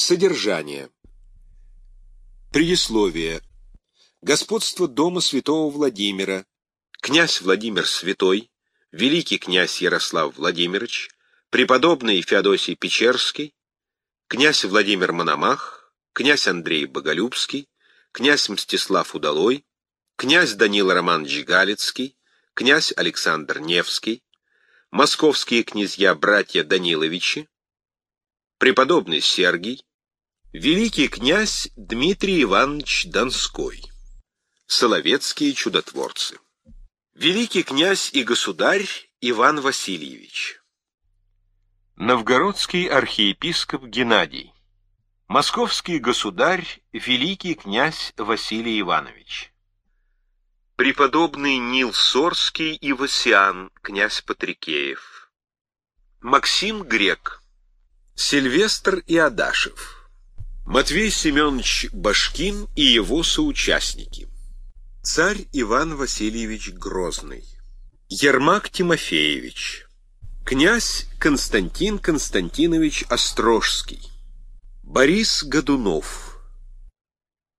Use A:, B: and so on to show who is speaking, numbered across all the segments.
A: Содержание. Предисловие. Господство дома святого Владимира. Князь Владимир Святой, великий князь Ярослав Владимирович, преподобный Феодосий Печерский, князь Владимир Мономах, князь Андрей Боголюбский, князь Мстислав Удалой, князь Данил Романович Галицкий, князь Александр Невский, московские князья-братья Даниловичи, преподобный Сергий, великий князь Дмитрий Иванович Донской, соловецкие чудотворцы, великий князь и государь Иван Васильевич, новгородский архиепископ Геннадий, московский государь великий князь Василий Иванович, преподобный Нил Сорский и Васиан, князь Патрикеев, Максим Грек, Сильвестр и Адашев, Матвей Семенович Башкин и его соучастники, царь Иван Васильевич Грозный, Ермак Тимофеевич, князь Константин Константинович Острожский, Борис Годунов,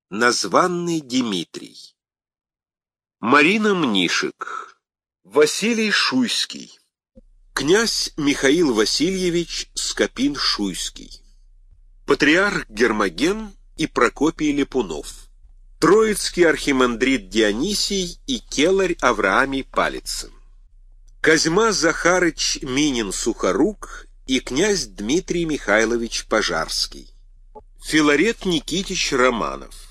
A: названный Дмитрий, Марина Мнишек, Василий Шуйский, князь Михаил Васильевич Скопин-Шуйский, патриарх Гермоген и Прокопий Лепунов, троицкий архимандрит Дионисий и келарь Авраамий Палицын, Козьма Захарыч Минин-Сухорук и князь Дмитрий Михайлович Пожарский, Филарет Никитич Романов,